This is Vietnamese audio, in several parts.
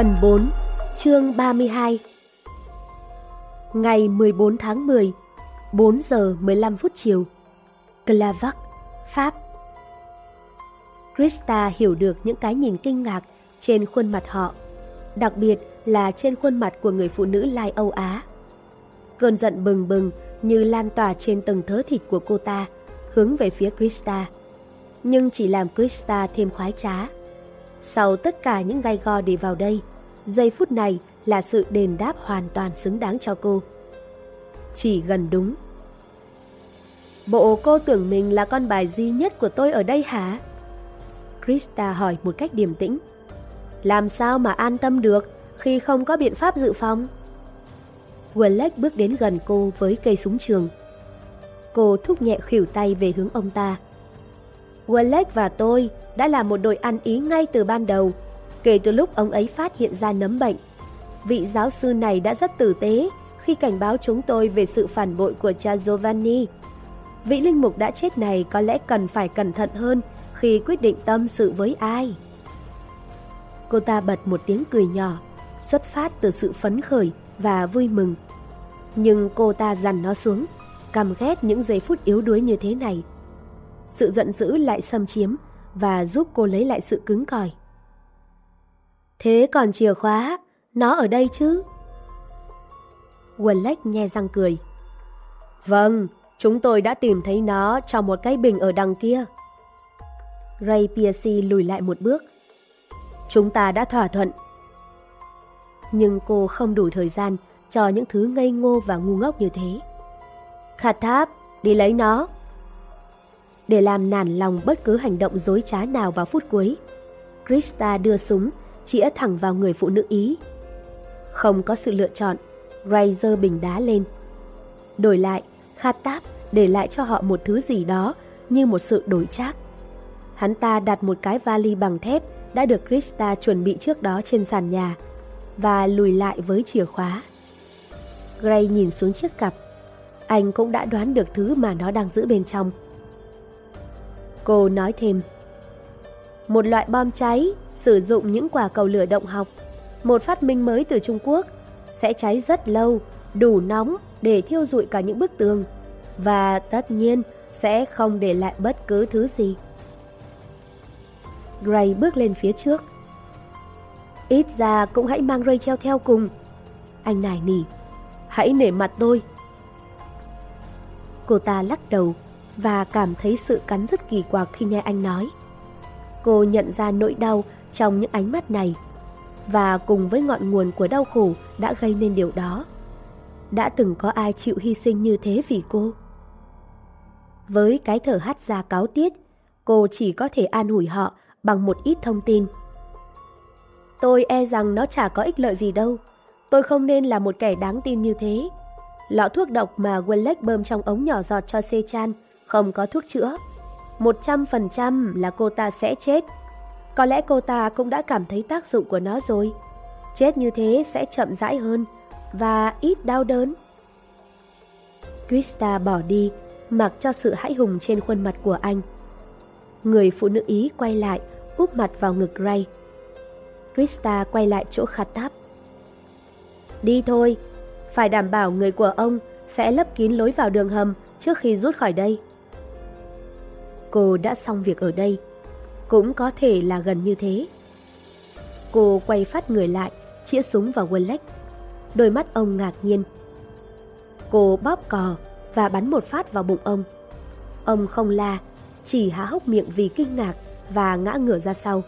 Phần 4, chương 32 Ngày 14 tháng 10, 4 giờ 15 phút chiều Clavac, Pháp Krista hiểu được những cái nhìn kinh ngạc trên khuôn mặt họ, đặc biệt là trên khuôn mặt của người phụ nữ Lai Âu Á. Cơn giận bừng bừng như lan tỏa trên từng thớ thịt của cô ta, hướng về phía Krista. Nhưng chỉ làm Krista thêm khoái trá. Sau tất cả những gai go để vào đây, giây phút này là sự đền đáp hoàn toàn xứng đáng cho cô. Chỉ gần đúng. Bộ cô tưởng mình là con bài duy nhất của tôi ở đây hả? Krista hỏi một cách điềm tĩnh. Làm sao mà an tâm được khi không có biện pháp dự phòng? Wallace bước đến gần cô với cây súng trường. Cô thúc nhẹ khỉu tay về hướng ông ta. Wallace và tôi đã là một đội ăn ý ngay từ ban đầu, kể từ lúc ông ấy phát hiện ra nấm bệnh. Vị giáo sư này đã rất tử tế khi cảnh báo chúng tôi về sự phản bội của cha Giovanni. Vị linh mục đã chết này có lẽ cần phải cẩn thận hơn khi quyết định tâm sự với ai. Cô ta bật một tiếng cười nhỏ, xuất phát từ sự phấn khởi và vui mừng. Nhưng cô ta dằn nó xuống, căm ghét những giây phút yếu đuối như thế này. Sự giận dữ lại xâm chiếm và giúp cô lấy lại sự cứng cỏi. Thế còn chìa khóa, nó ở đây chứ? Wallach nhe răng cười. Vâng, chúng tôi đã tìm thấy nó trong một cái bình ở đằng kia. Ray Piercy lùi lại một bước. Chúng ta đã thỏa thuận. Nhưng cô không đủ thời gian cho những thứ ngây ngô và ngu ngốc như thế. Khạt tháp, đi lấy nó. Để làm nản lòng bất cứ hành động dối trá nào vào phút cuối, Krista đưa súng, chĩa thẳng vào người phụ nữ Ý. Không có sự lựa chọn, Ray giơ bình đá lên. Đổi lại, Khattab để lại cho họ một thứ gì đó như một sự đổi trác. Hắn ta đặt một cái vali bằng thép đã được Krista chuẩn bị trước đó trên sàn nhà và lùi lại với chìa khóa. Gray nhìn xuống chiếc cặp. Anh cũng đã đoán được thứ mà nó đang giữ bên trong. Cô nói thêm. Một loại bom cháy sử dụng những quả cầu lửa động học, một phát minh mới từ Trung Quốc, sẽ cháy rất lâu, đủ nóng để thiêu rụi cả những bức tường và tất nhiên sẽ không để lại bất cứ thứ gì. Gray bước lên phía trước. Ít ra cũng hãy mang Rachel theo cùng. Anh nài nỉ, hãy nể mặt tôi. Cô ta lắc đầu và cảm thấy sự cắn rất kỳ quặc khi nghe anh nói. Cô nhận ra nỗi đau trong những ánh mắt này và cùng với ngọn nguồn của đau khổ đã gây nên điều đó. Đã từng có ai chịu hy sinh như thế vì cô? Với cái thở hắt ra cáo tiết, cô chỉ có thể an ủi họ bằng một ít thông tin. Tôi e rằng nó chả có ích lợi gì đâu. Tôi không nên là một kẻ đáng tin như thế. Lọ thuốc độc mà Wallace bơm trong ống nhỏ giọt cho Sechan không có thuốc chữa. 100% là cô ta sẽ chết. Có lẽ cô ta cũng đã cảm thấy tác dụng của nó rồi. Chết như thế sẽ chậm rãi hơn và ít đau đớn. Krista bỏ đi, mặc cho sự hãi hùng trên khuôn mặt của anh. Người phụ nữ Ý quay lại, úp mặt vào ngực Ray. Krista quay lại chỗ khát táp. Đi thôi, phải đảm bảo người của ông sẽ lấp kín lối vào đường hầm trước khi rút khỏi đây. Cô đã xong việc ở đây, cũng có thể là gần như thế. Cô quay phát người lại, chĩa súng vào Wallach. Đôi mắt ông ngạc nhiên. Cô bóp cò và bắn một phát vào bụng ông. Ông không la, chỉ há hốc miệng vì kinh ngạc và ngã ngửa ra sau.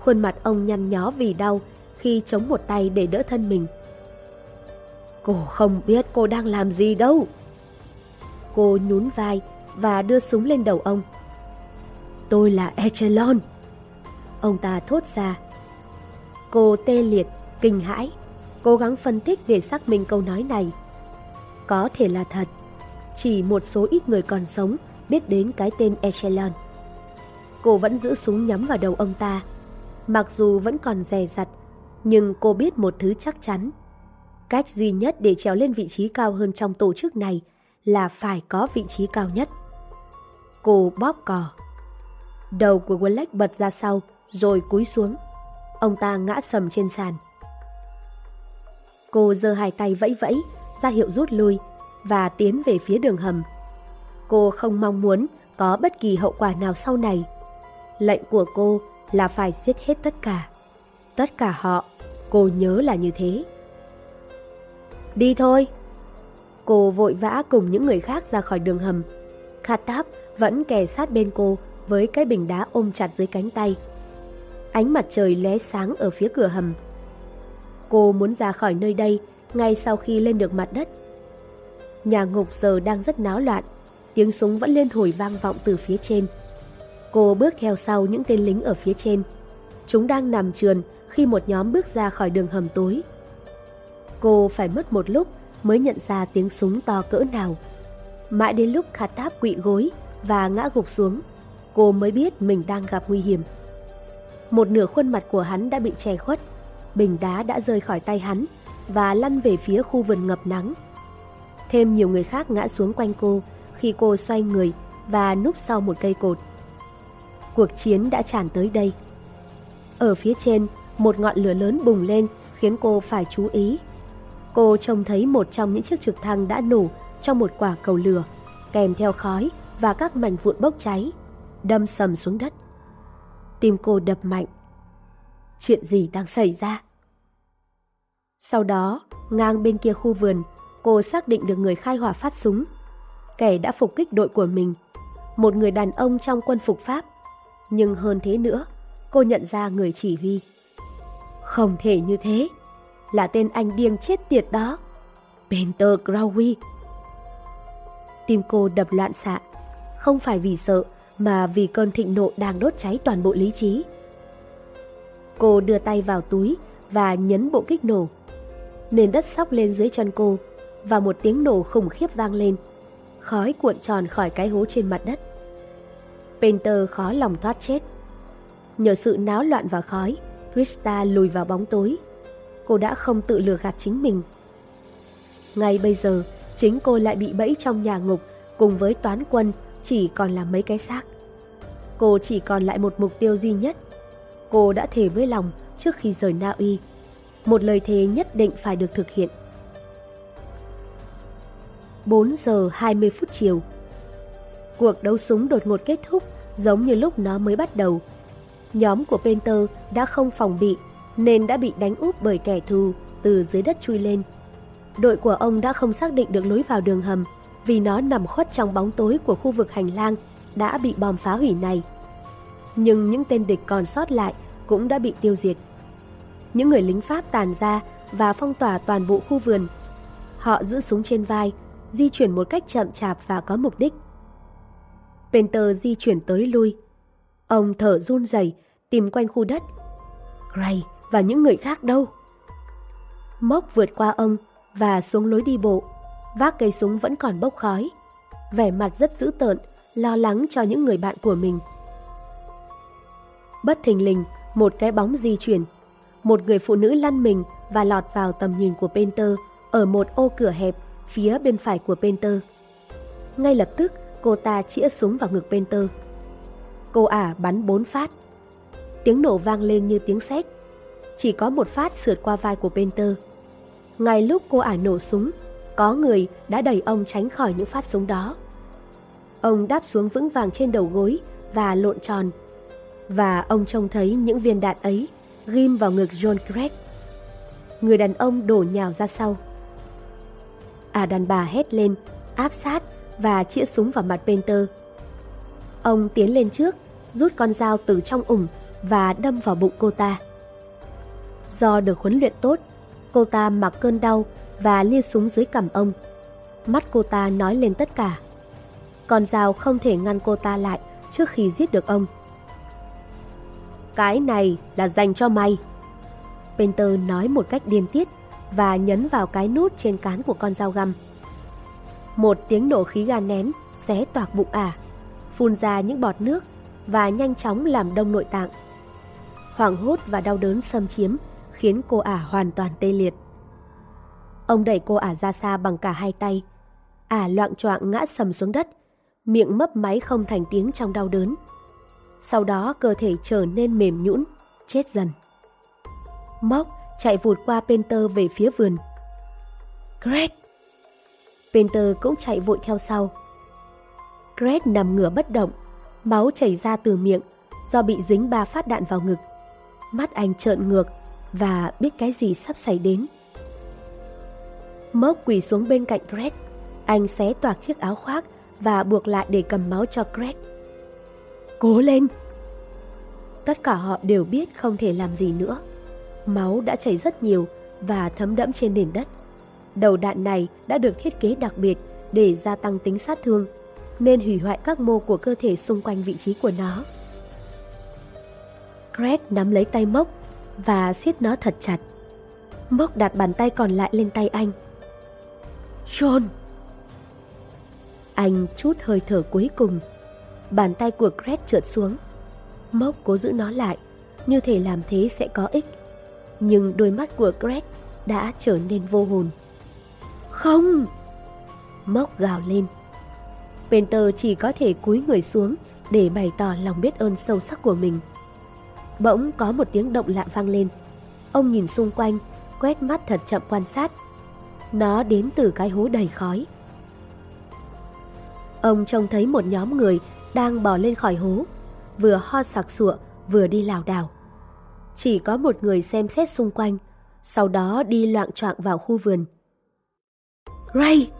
Khuôn mặt ông nhăn nhó vì đau khi chống một tay để đỡ thân mình. Cô không biết cô đang làm gì đâu. Cô nhún vai và đưa súng lên đầu ông. Tôi là Echelon. Ông ta thốt ra. Cô tê liệt, kinh hãi, cố gắng phân tích để xác minh câu nói này. Có thể là thật, chỉ một số ít người còn sống biết đến cái tên Echelon. Cô vẫn giữ súng nhắm vào đầu ông ta. Mặc dù vẫn còn dè dặt, nhưng cô biết một thứ chắc chắn. Cách duy nhất để trèo lên vị trí cao hơn trong tổ chức này là phải có vị trí cao nhất. Cô bóp cò. Đầu của Wallach bật ra sau, rồi cúi xuống. ông ta ngã sầm trên sàn. Cô giơ hai tay vẫy vẫy, ra hiệu rút lui và tiến về phía đường hầm. Cô không mong muốn có bất kỳ hậu quả nào sau này. Lệnh của cô là phải giết hết tất cả. Tất cả họ, cô nhớ là như thế. Đi thôi. Cô vội vã cùng những người khác ra khỏi đường hầm. Khatab vẫn kè sát bên cô với cái bình đá ôm chặt dưới cánh tay. Ánh mặt trời lóe sáng ở phía cửa hầm. Cô muốn ra khỏi nơi đây ngay sau khi lên được mặt đất. Nhà ngục giờ đang rất náo loạn, tiếng súng vẫn lên hồi vang vọng từ phía trên. Cô bước theo sau những tên lính ở phía trên. Chúng đang nằm trườn khi một nhóm bước ra khỏi đường hầm tối. Cô phải mất một lúc mới nhận ra tiếng súng to cỡ nào. Mãi đến lúc Khatab quỵ gối và ngã gục xuống, cô mới biết mình đang gặp nguy hiểm. Một nửa khuôn mặt của hắn đã bị che khuất, bình đá đã rơi khỏi tay hắn và lăn về phía khu vườn ngập nắng. Thêm nhiều người khác ngã xuống quanh cô khi cô xoay người và núp sau một cây cột. Cuộc chiến đã tràn tới đây. Ở phía trên, một ngọn lửa lớn bùng lên khiến cô phải chú ý. Cô trông thấy một trong những chiếc trực thăng đã nổ trong một quả cầu lửa, kèm theo khói và các mảnh vụn bốc cháy, đâm sầm xuống đất. Tim cô đập mạnh. Chuyện gì đang xảy ra? Sau đó, ngang bên kia khu vườn, cô xác định được người khai hỏa phát súng. Kẻ đã phục kích đội của mình. Một người đàn ông trong quân phục Pháp. Nhưng hơn thế nữa, cô nhận ra người chỉ huy. Không thể như thế. Là tên anh điên chết tiệt đó. Peter Crowley. Tim cô đập loạn xạ. Không phải vì sợ, mà vì cơn thịnh nộ đang đốt cháy toàn bộ lý trí. Cô đưa tay vào túi và nhấn bộ kích nổ. Nền đất sóc lên dưới chân cô và một tiếng nổ khủng khiếp vang lên. Khói cuộn tròn khỏi cái hố trên mặt đất. Painter khó lòng thoát chết. Nhờ sự náo loạn và khói, Krista lùi vào bóng tối. Cô đã không tự lừa gạt chính mình. Ngay bây giờ, chính cô lại bị bẫy trong nhà ngục cùng với toán quân chỉ còn là mấy cái xác. Cô chỉ còn lại một mục tiêu duy nhất. Cô đã thề với lòng trước khi rời Na Uy. Một lời thề nhất định phải được thực hiện. 4 giờ 20 phút chiều. Cuộc đấu súng đột ngột kết thúc giống như lúc nó mới bắt đầu. Nhóm của Penter đã không phòng bị nên đã bị đánh úp bởi kẻ thù từ dưới đất chui lên. Đội của ông đã không xác định được lối vào đường hầm vì nó nằm khuất trong bóng tối của khu vực hành lang đã bị bom phá hủy này. Nhưng những tên địch còn sót lại cũng đã bị tiêu diệt. Những người lính Pháp tàn ra và phong tỏa toàn bộ khu vườn. Họ giữ súng trên vai, di chuyển một cách chậm chạp và có mục đích. Penter di chuyển tới lui. Ông thở run rẩy tìm quanh khu đất. Gray và những người khác đâu? Mốc vượt qua ông và xuống lối đi bộ vác cây súng vẫn còn bốc khói. Vẻ mặt rất dữ tợn, lo lắng cho những người bạn của mình. Bất thình lình, một cái bóng di chuyển. Một người phụ nữ lăn mình và lọt vào tầm nhìn của Penter ở một ô cửa hẹp phía bên phải của Penter. Ngay lập tức, cô ta chĩa súng vào ngực Penter. Cô ả bắn bốn phát. Tiếng nổ vang lên như tiếng sét. Chỉ có một phát sượt qua vai của Penter. Ngay lúc cô ả nổ súng, có người đã đẩy ông tránh khỏi những phát súng đó. Ông đáp xuống vững vàng trên đầu gối và lộn tròn. Và ông trông thấy những viên đạn ấy ghim vào ngực John Craig. Người đàn ông đổ nhào ra sau. À đàn bà hét lên, áp sát và chĩa súng vào mặt Penter. Ông tiến lên trước, rút con dao từ trong ủng và đâm vào bụng cô ta. Do được huấn luyện tốt, cô ta mặc cơn đau và lia súng dưới cằm ông. Mắt cô ta nói lên tất cả. Con dao không thể ngăn cô ta lại trước khi giết được ông. Cái này là dành cho mày. Penter nói một cách điên tiết và nhấn vào cái nút trên cán của con dao găm. Một tiếng nổ khí ga nén xé toạc bụng ả, phun ra những bọt nước và nhanh chóng làm đông nội tạng. Hoảng hốt và đau đớn xâm chiếm khiến cô ả hoàn toàn tê liệt. Ông đẩy cô ả ra xa bằng cả hai tay. Ả loạn choạng ngã sầm xuống đất, miệng mấp máy không thành tiếng trong đau đớn. Sau đó cơ thể trở nên mềm nhũn, chết dần. Móc chạy vụt qua Penter về phía vườn. Greg! Penter cũng chạy vội theo sau. Greg nằm ngửa bất động, máu chảy ra từ miệng do bị dính ba phát đạn vào ngực. Mắt anh trợn ngược và biết cái gì sắp xảy đến. Mốc quỳ xuống bên cạnh Greg. Anh xé toạc chiếc áo khoác và buộc lại để cầm máu cho Greg. Cố lên! Tất cả họ đều biết không thể làm gì nữa. Máu đã chảy rất nhiều và thấm đẫm trên nền đất. Đầu đạn này đã được thiết kế đặc biệt để gia tăng tính sát thương, nên hủy hoại các mô của cơ thể xung quanh vị trí của nó. Greg nắm lấy tay Mốc và siết nó thật chặt. Mốc đặt bàn tay còn lại lên tay anh. John! Anh chút hơi thở cuối cùng. Bàn tay của Greg trượt xuống. Mốc cố giữ nó lại, như thể làm thế sẽ có ích. Nhưng đôi mắt của Greg đã trở nên vô hồn. Không! Mốc gào lên. Penter chỉ có thể cúi người xuống để bày tỏ lòng biết ơn sâu sắc của mình. Bỗng có một tiếng động lạ vang lên. Ông nhìn xung quanh, quét mắt thật chậm quan sát. Nó đến từ cái hố đầy khói. Ông trông thấy một nhóm người đang bò lên khỏi hố, vừa ho sặc sụa, vừa đi lảo đảo. Chỉ có một người xem xét xung quanh, sau đó đi loạn choạng vào khu vườn. Ray!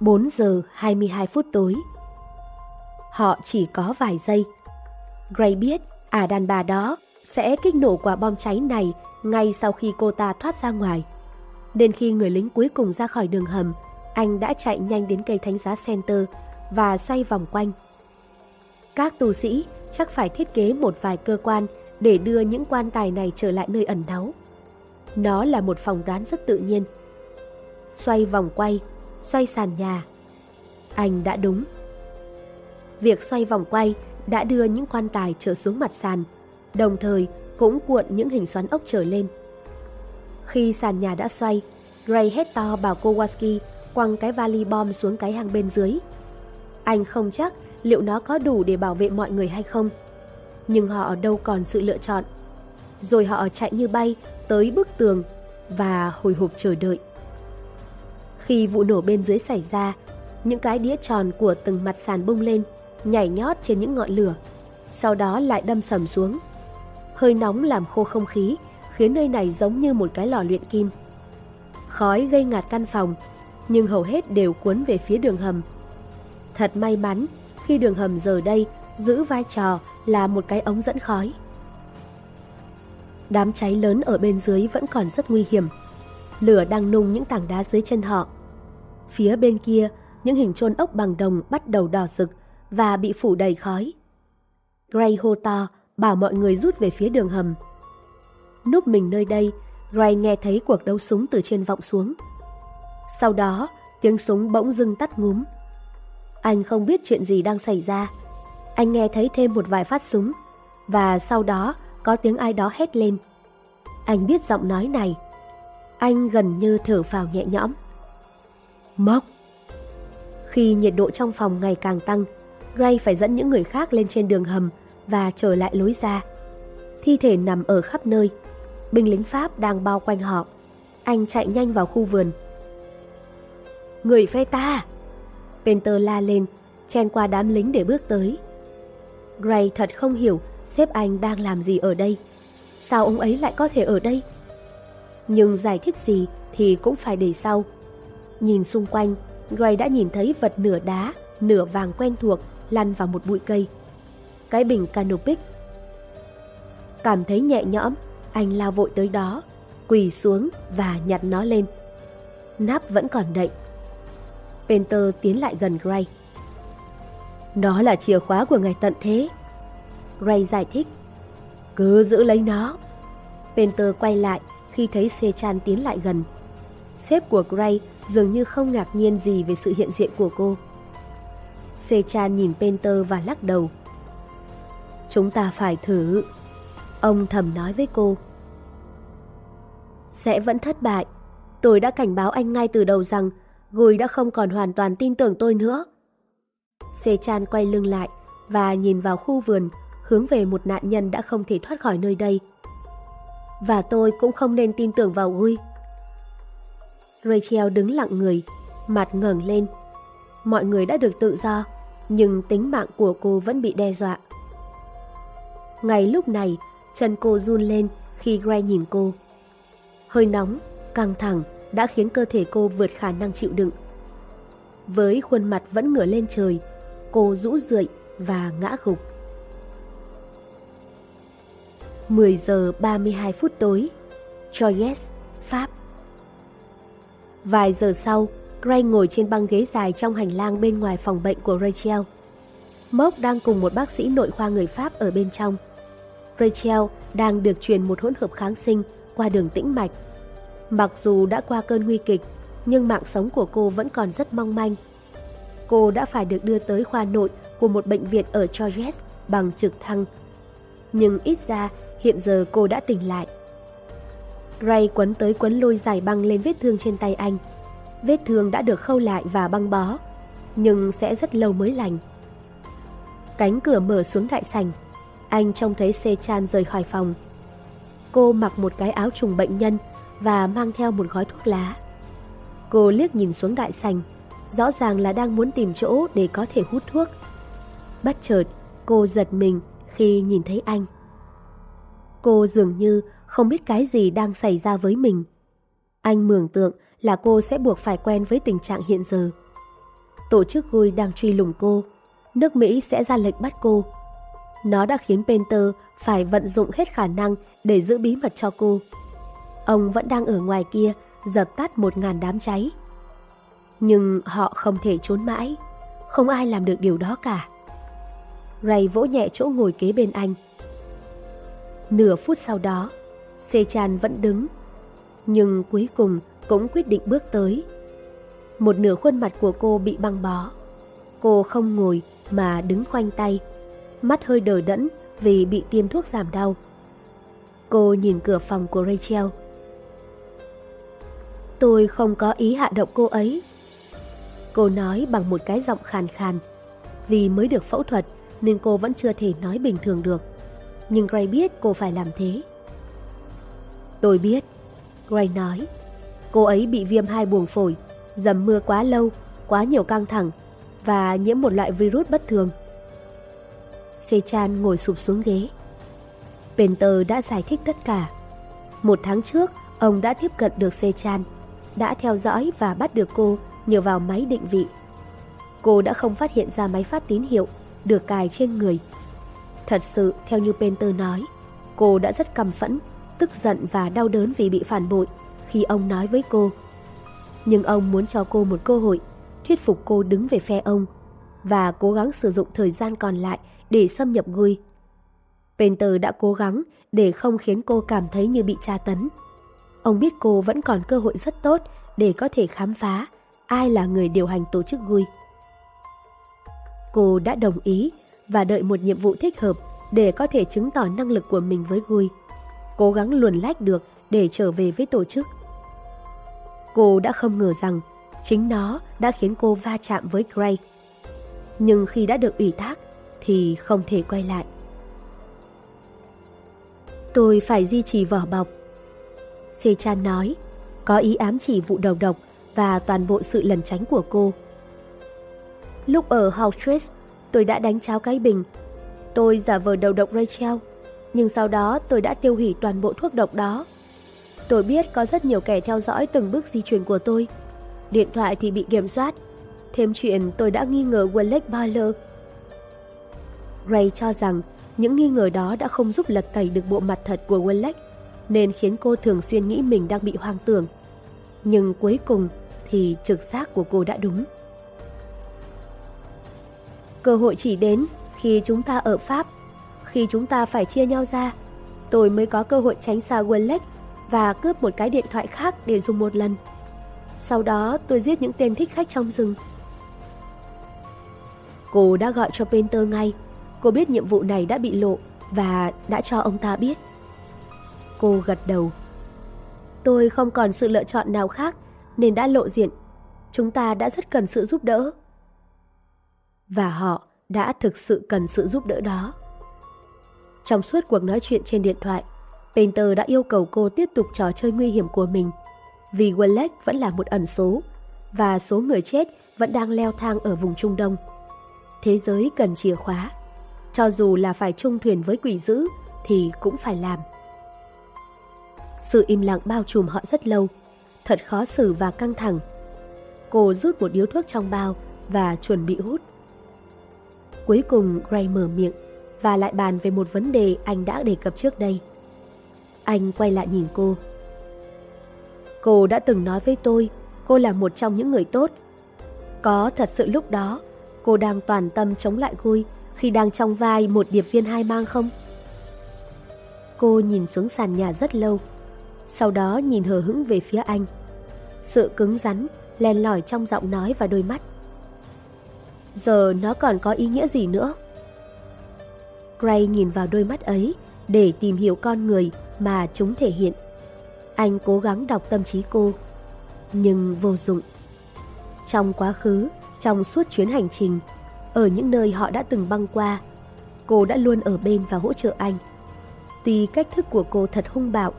4 giờ 22 phút tối. Họ chỉ có vài giây. Gray biết à đàn bà đó sẽ kích nổ quả bom cháy này ngay sau khi cô ta thoát ra ngoài. Đến khi người lính cuối cùng ra khỏi đường hầm, anh đã chạy nhanh đến cây thánh giá center và xoay vòng quanh. Các tù sĩ chắc phải thiết kế một vài cơ quan để đưa những quan tài này trở lại nơi ẩn náu. Nó là một phòng đoán rất tự nhiên. Xoay vòng quay, xoay sàn nhà. Anh đã đúng. Việc xoay vòng quay đã đưa những quan tài trở xuống mặt sàn, đồng thời cũng cuộn những hình xoắn ốc trở lên. Khi sàn nhà đã xoay, Gray hét to bảo Kowalski quăng cái vali bom xuống cái hang bên dưới. Anh không chắc liệu nó có đủ để bảo vệ mọi người hay không. Nhưng họ đâu còn sự lựa chọn. Rồi họ chạy như bay tới bức tường và hồi hộp chờ đợi. Khi vụ nổ bên dưới xảy ra, những cái đĩa tròn của từng mặt sàn bung lên, nhảy nhót trên những ngọn lửa, sau đó lại đâm sầm xuống. Hơi nóng làm khô không khí, khiến nơi này giống như một cái lò luyện kim. Khói gây ngạt căn phòng, nhưng hầu hết đều cuốn về phía đường hầm. Thật may mắn khi đường hầm giờ đây giữ vai trò là một cái ống dẫn khói. Đám cháy lớn ở bên dưới vẫn còn rất nguy hiểm. Lửa đang nung những tảng đá dưới chân họ. Phía bên kia, những hình chôn ốc bằng đồng bắt đầu đỏ rực và bị phủ đầy khói. Gray hô to, bảo mọi người rút về phía đường hầm. Núp mình nơi đây, Gray nghe thấy cuộc đấu súng từ trên vọng xuống. Sau đó, tiếng súng bỗng dưng tắt ngúm. Anh không biết chuyện gì đang xảy ra. Anh nghe thấy thêm một vài phát súng, và sau đó có tiếng ai đó hét lên. Anh biết giọng nói này. Anh gần như thở phào nhẹ nhõm. Mốc! Khi nhiệt độ trong phòng ngày càng tăng, Ray phải dẫn những người khác lên trên đường hầm và trở lại lối ra. Thi thể nằm ở khắp nơi. Binh lính Pháp đang bao quanh họ. Anh chạy nhanh vào khu vườn. Người phe ta! Penter la lên, chen qua đám lính để bước tới. Gray thật không hiểu sếp anh đang làm gì ở đây. Sao ông ấy lại có thể ở đây? Nhưng giải thích gì thì cũng phải để sau. Nhìn xung quanh, Gray đã nhìn thấy vật nửa đá, nửa vàng quen thuộc lăn vào một bụi cây. Cái bình canopic. Cảm thấy nhẹ nhõm, anh lao vội tới đó, quỳ xuống và nhặt nó lên. Nắp vẫn còn đậy. Penter tiến lại gần Gray. Đó là chìa khóa của ngày tận thế. Gray giải thích. Cứ giữ lấy nó. Penter quay lại khi thấy Sechan tiến lại gần. Sếp của Gray dường như không ngạc nhiên gì về sự hiện diện của cô. Sechan nhìn Penter và lắc đầu. Chúng ta phải thử. Ông thầm nói với cô. Sẽ vẫn thất bại. Tôi đã cảnh báo anh ngay từ đầu rằng Gùi đã không còn hoàn toàn tin tưởng tôi nữa. Sechan quay lưng lại và nhìn vào khu vườn, hướng về một nạn nhân đã không thể thoát khỏi nơi đây. Và tôi cũng không nên tin tưởng vào Gui. Rachel đứng lặng người, mặt ngẩng lên. Mọi người đã được tự do, nhưng tính mạng của cô vẫn bị đe dọa. Ngay lúc này, chân cô run lên khi Gray nhìn cô. Hơi nóng, căng thẳng đã khiến cơ thể cô vượt khả năng chịu đựng. Với khuôn mặt vẫn ngửa lên trời, cô rũ rượi và ngã gục. 10 giờ 32 phút tối, Troyes, Pháp. Vài giờ sau, Gray ngồi trên băng ghế dài trong hành lang bên ngoài phòng bệnh của Rachel. Mốc đang cùng một bác sĩ nội khoa người Pháp ở bên trong. Rachel đang được truyền một hỗn hợp kháng sinh qua đường tĩnh mạch. Mặc dù đã qua cơn nguy kịch, nhưng mạng sống của cô vẫn còn rất mong manh. Cô đã phải được đưa tới khoa nội của một bệnh viện ở Georges bằng trực thăng. Nhưng ít ra hiện giờ cô đã tỉnh lại. Ray quấn tới quấn lui giải băng lên vết thương trên tay anh. Vết thương đã được khâu lại và băng bó, nhưng sẽ rất lâu mới lành. Cánh cửa mở xuống đại sảnh. Anh trông thấy Sechan rời khỏi phòng. Cô mặc một cái áo trùng bệnh nhân và mang theo một gói thuốc lá. Cô liếc nhìn xuống đại sảnh, rõ ràng là đang muốn tìm chỗ để có thể hút thuốc. Bất chợt, cô giật mình khi nhìn thấy anh. Cô dường như không biết cái gì đang xảy ra với mình. Anh mường tượng là cô sẽ buộc phải quen với tình trạng hiện giờ. Tổ chức Gui đang truy lùng cô, nước Mỹ sẽ ra lệnh bắt cô. Nó đã khiến Penter phải vận dụng hết khả năng để giữ bí mật cho cô. Ông vẫn đang ở ngoài kia dập tắt một ngàn đám cháy. Nhưng họ không thể trốn mãi, không ai làm được điều đó cả. Ray vỗ nhẹ chỗ ngồi kế bên anh. Nửa phút sau đó, Sechan vẫn đứng, nhưng cuối cùng cũng quyết định bước tới. Một nửa khuôn mặt của cô bị băng bó. Cô không ngồi mà đứng khoanh tay, mắt hơi đờ đẫn vì bị tiêm thuốc giảm đau. Cô nhìn cửa phòng của Rachel. Tôi không có ý hạ động cô ấy. Cô nói bằng một cái giọng khàn khàn. Vì mới được phẫu thuật nên cô vẫn chưa thể nói bình thường được. Nhưng Gray biết cô phải làm thế. Tôi biết, Gray nói. Cô ấy bị viêm hai buồng phổi, dầm mưa quá lâu, quá nhiều căng thẳng và nhiễm một loại virus bất thường. Sechan ngồi sụp xuống ghế. Penter đã giải thích tất cả. Một tháng trước, ông đã tiếp cận được Sechan, đã theo dõi và bắt được cô nhờ vào máy định vị. Cô đã không phát hiện ra máy phát tín hiệu được cài trên người. Thật sự, theo như Penter nói, cô đã rất căm phẫn, tức giận và đau đớn vì bị phản bội khi ông nói với cô. Nhưng ông muốn cho cô một cơ hội, thuyết phục cô đứng về phe ông và cố gắng sử dụng thời gian còn lại để xâm nhập Gui. Penter đã cố gắng để không khiến cô cảm thấy như bị tra tấn. Ông biết cô vẫn còn cơ hội rất tốt để có thể khám phá ai là người điều hành tổ chức Gui. Cô đã đồng ý và đợi một nhiệm vụ thích hợp để có thể chứng tỏ năng lực của mình với Gui. Cố gắng luồn lách được để trở về với tổ chức. Cô đã không ngờ rằng chính nó đã khiến cô va chạm với Gray. Nhưng khi đã được ủy thác thì không thể quay lại. Tôi phải duy trì vỏ bọc. Sechan nói, có ý ám chỉ vụ đầu độc và toàn bộ sự lẩn tránh của cô. Lúc ở Hawtress, tôi đã đánh cháo cái bình. Tôi giả vờ đầu độc Rachel, nhưng sau đó tôi đã tiêu hủy toàn bộ thuốc độc đó. Tôi biết có rất nhiều kẻ theo dõi từng bước di chuyển của tôi. Điện thoại thì bị kiểm soát. Thêm chuyện tôi đã nghi ngờ Wallet Boiler. Ray cho rằng những nghi ngờ đó đã không giúp lật tẩy được bộ mặt thật của Wallet, nên khiến cô thường xuyên nghĩ mình đang bị hoang tưởng. Nhưng cuối cùng thì trực giác của cô đã đúng. Cơ hội chỉ đến khi chúng ta ở Pháp, khi chúng ta phải chia nhau ra, tôi mới có cơ hội tránh xa Wallet và cướp một cái điện thoại khác để dùng một lần. Sau đó tôi giết những tên thích khách trong rừng. Cô đã gọi cho Painter ngay. Cô biết nhiệm vụ này đã bị lộ và đã cho ông ta biết. Cô gật đầu. Tôi không còn sự lựa chọn nào khác nên đã lộ diện. Chúng ta đã rất cần sự giúp đỡ. Và họ đã thực sự cần sự giúp đỡ đó. Trong suốt cuộc nói chuyện trên điện thoại, Painter đã yêu cầu cô tiếp tục trò chơi nguy hiểm của mình. Vì Wallet vẫn là một ẩn số, và số người chết vẫn đang leo thang ở vùng Trung Đông. Thế giới cần chìa khóa. Cho dù là phải chung thuyền với quỷ dữ thì cũng phải làm. Sự im lặng bao trùm họ rất lâu, thật khó xử và căng thẳng. Cô rút một điếu thuốc trong bao và chuẩn bị hút. Cuối cùng Gray mở miệng và lại bàn về một vấn đề anh đã đề cập trước đây. Anh quay lại nhìn cô. Cô đã từng nói với tôi cô là một trong những người tốt. Có thật sự lúc đó cô đang toàn tâm chống lại Gui khi đang trong vai một điệp viên hai mang không? Cô nhìn xuống sàn nhà rất lâu, sau đó nhìn hờ hững về phía anh. Sự cứng rắn, len lỏi trong giọng nói và đôi mắt. Giờ nó còn có ý nghĩa gì nữa? Gray nhìn vào đôi mắt ấy để tìm hiểu con người mà chúng thể hiện. Anh cố gắng đọc tâm trí cô, nhưng vô dụng. Trong quá khứ, trong suốt chuyến hành trình, ở những nơi họ đã từng băng qua, cô đã luôn ở bên và hỗ trợ anh. Tuy cách thức của cô thật hung bạo,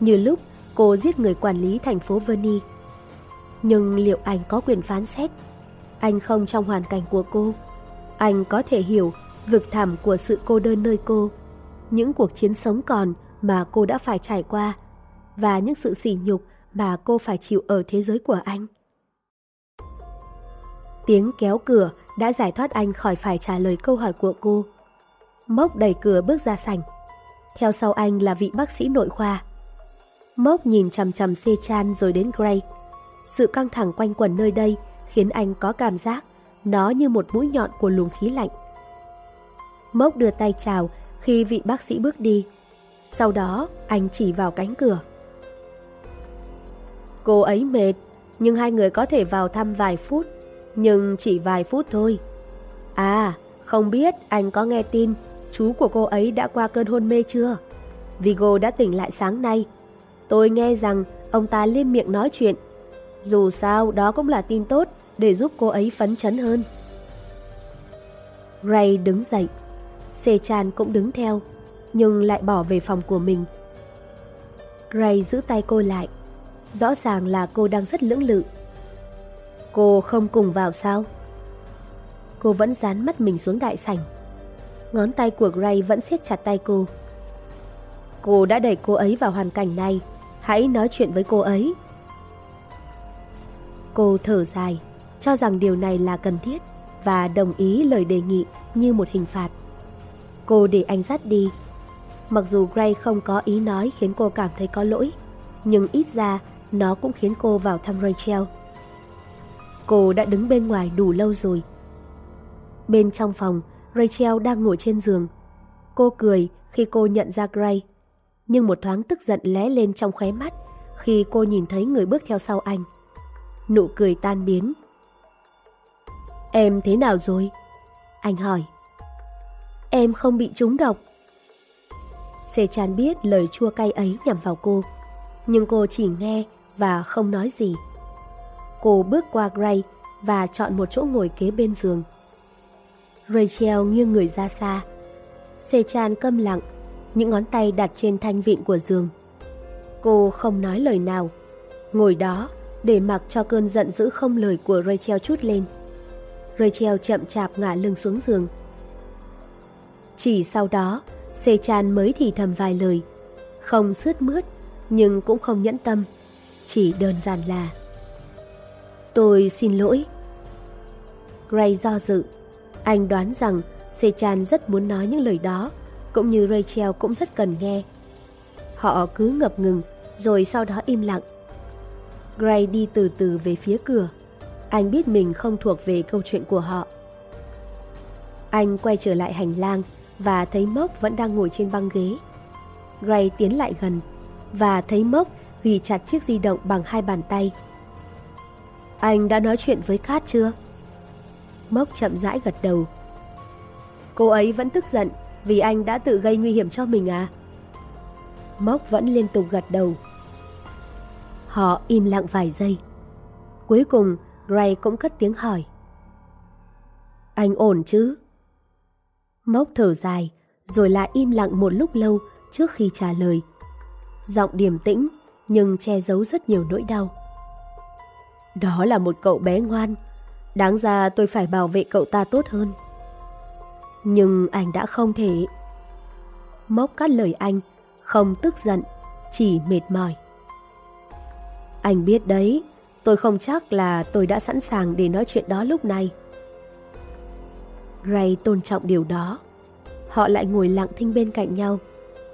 như lúc cô giết người quản lý thành phố Verney. Nhưng liệu anh có quyền phán xét? Anh không trong hoàn cảnh của cô. Anh có thể hiểu vực thẳm của sự cô đơn nơi cô, những cuộc chiến sống còn mà cô đã phải trải qua và những sự sỉ nhục mà cô phải chịu ở thế giới của anh. Tiếng kéo cửa đã giải thoát anh khỏi phải trả lời câu hỏi của cô. Mốc đẩy cửa bước ra sảnh. Theo sau anh là vị bác sĩ nội khoa. Mốc nhìn chầm chầm xê chan rồi đến Gray. Sự căng thẳng quanh quẩn nơi đây khiến anh có cảm giác nó như một mũi nhọn của luồng khí lạnh. Mốc đưa tay chào khi vị bác sĩ bước đi. Sau đó, anh chỉ vào cánh cửa. Cô ấy mệt, nhưng hai người có thể vào thăm vài phút, nhưng chỉ vài phút thôi. À, không biết anh có nghe tin chú của cô ấy đã qua cơn hôn mê chưa? Vigo đã tỉnh lại sáng nay. Tôi nghe rằng ông ta liên miệng nói chuyện. Dù sao, đó cũng là tin tốt để giúp cô ấy phấn chấn hơn. Ray đứng dậy. Sê Chan cũng đứng theo, nhưng lại bỏ về phòng của mình. Ray giữ tay cô lại. Rõ ràng là cô đang rất lưỡng lự. Cô không cùng vào sao? Cô vẫn dán mắt mình xuống đại sảnh. Ngón tay của Gray vẫn siết chặt tay cô. Cô đã đẩy cô ấy vào hoàn cảnh này. Hãy nói chuyện với cô ấy. Cô thở dài, cho rằng điều này là cần thiết và đồng ý lời đề nghị như một hình phạt. Cô để anh dắt đi. Mặc dù Gray không có ý nói khiến cô cảm thấy có lỗi, nhưng ít ra nó cũng khiến cô vào thăm Rachel. Cô đã đứng bên ngoài đủ lâu rồi. Bên trong phòng, Rachel đang ngồi trên giường. Cô cười khi cô nhận ra Gray, nhưng một thoáng tức giận lé lên trong khóe mắt khi cô nhìn thấy người bước theo sau anh. Nụ cười tan biến. Em thế nào rồi? Anh hỏi. Em không bị trúng độc. Sê Chan biết lời chua cay ấy nhằm vào cô, nhưng cô chỉ nghe và không nói gì. Cô bước qua Gray và chọn một chỗ ngồi kế bên giường. Rachel nghiêng người ra xa. Sechan câm lặng, những ngón tay đặt trên thanh vịn của giường. Cô không nói lời nào, ngồi đó để mặc cho cơn giận dữ không lời của Rachel chút lên. Rachel chậm chạp ngả lưng xuống giường. Chỉ sau đó, Sechan mới thì thầm vài lời, không sướt mướt nhưng cũng không nhẫn tâm, chỉ đơn giản là Tôi xin lỗi. Gray do dự. Anh đoán rằng Sechan rất muốn nói những lời đó, cũng như Rachel cũng rất cần nghe. Họ cứ ngập ngừng, rồi sau đó im lặng. Gray đi từ từ về phía cửa. Anh biết mình không thuộc về câu chuyện của họ. Anh quay trở lại hành lang và thấy Mốc vẫn đang ngồi trên băng ghế. Gray tiến lại gần và thấy Mốc ghi chặt chiếc di động bằng hai bàn tay. Anh đã nói chuyện với Cát chưa? Mốc chậm rãi gật đầu. Cô ấy vẫn tức giận vì anh đã tự gây nguy hiểm cho mình à? Mốc vẫn liên tục gật đầu. Họ im lặng vài giây. Cuối cùng, Gray cũng cất tiếng hỏi. Anh ổn chứ? Mốc thở dài, rồi lại im lặng một lúc lâu trước khi trả lời. Giọng điềm tĩnh nhưng che giấu rất nhiều nỗi đau. Đó là một cậu bé ngoan, đáng ra tôi phải bảo vệ cậu ta tốt hơn. Nhưng anh đã không thể. Mốc cắt lời anh, không tức giận, chỉ mệt mỏi. Anh biết đấy, tôi không chắc là tôi đã sẵn sàng để nói chuyện đó lúc này. Ray tôn trọng điều đó. Họ lại ngồi lặng thinh bên cạnh nhau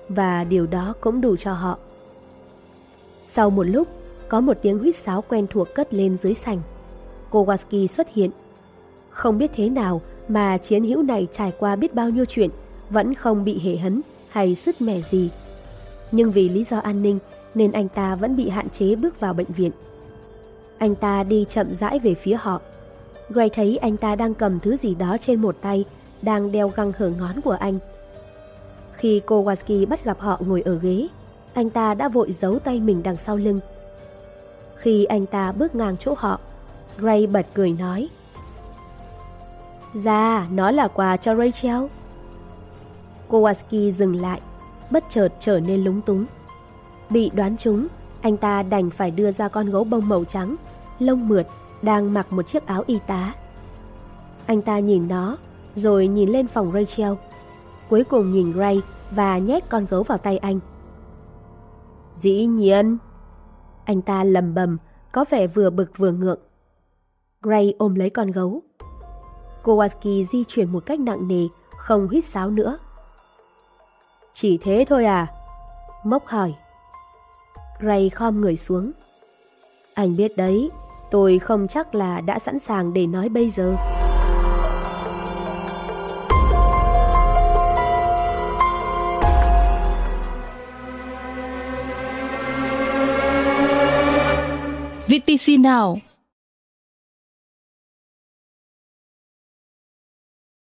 và điều đó cũng đủ cho họ. Sau một lúc, có một tiếng huýt sáo quen thuộc cất lên dưới sành, Kowalski xuất hiện. Không biết thế nào mà chiến hữu này trải qua biết bao nhiêu chuyện, vẫn không bị hề hấn hay sứt mẻ gì. Nhưng vì lý do an ninh nên anh ta vẫn bị hạn chế bước vào bệnh viện. Anh ta đi chậm rãi về phía họ. Gray thấy anh ta đang cầm thứ gì đó trên một tay, đang đeo găng hở ngón của anh. Khi Kowalski bắt gặp họ ngồi ở ghế, anh ta đã vội giấu tay mình đằng sau lưng. Khi anh ta bước ngang chỗ họ, Gray bật cười nói. Dạ, nó là quà cho Rachel. Kowalski dừng lại, bất chợt trở nên lúng túng. Bị đoán trúng, anh ta đành phải đưa ra con gấu bông màu trắng, lông mượt, đang mặc một chiếc áo y tá. Anh ta nhìn nó, rồi nhìn lên phòng Rachel. Cuối cùng nhìn Ray và nhét con gấu vào tay anh. Dĩ nhiên. Anh ta lầm bầm, có vẻ vừa bực vừa ngượng. Gray ôm lấy con gấu. Kowalski di chuyển một cách nặng nề, không hít sáo nữa. Chỉ thế thôi à? Mốc hỏi. Gray khom người xuống. Anh biết đấy, tôi không chắc là đã sẵn sàng để nói bây giờ. VTC Now.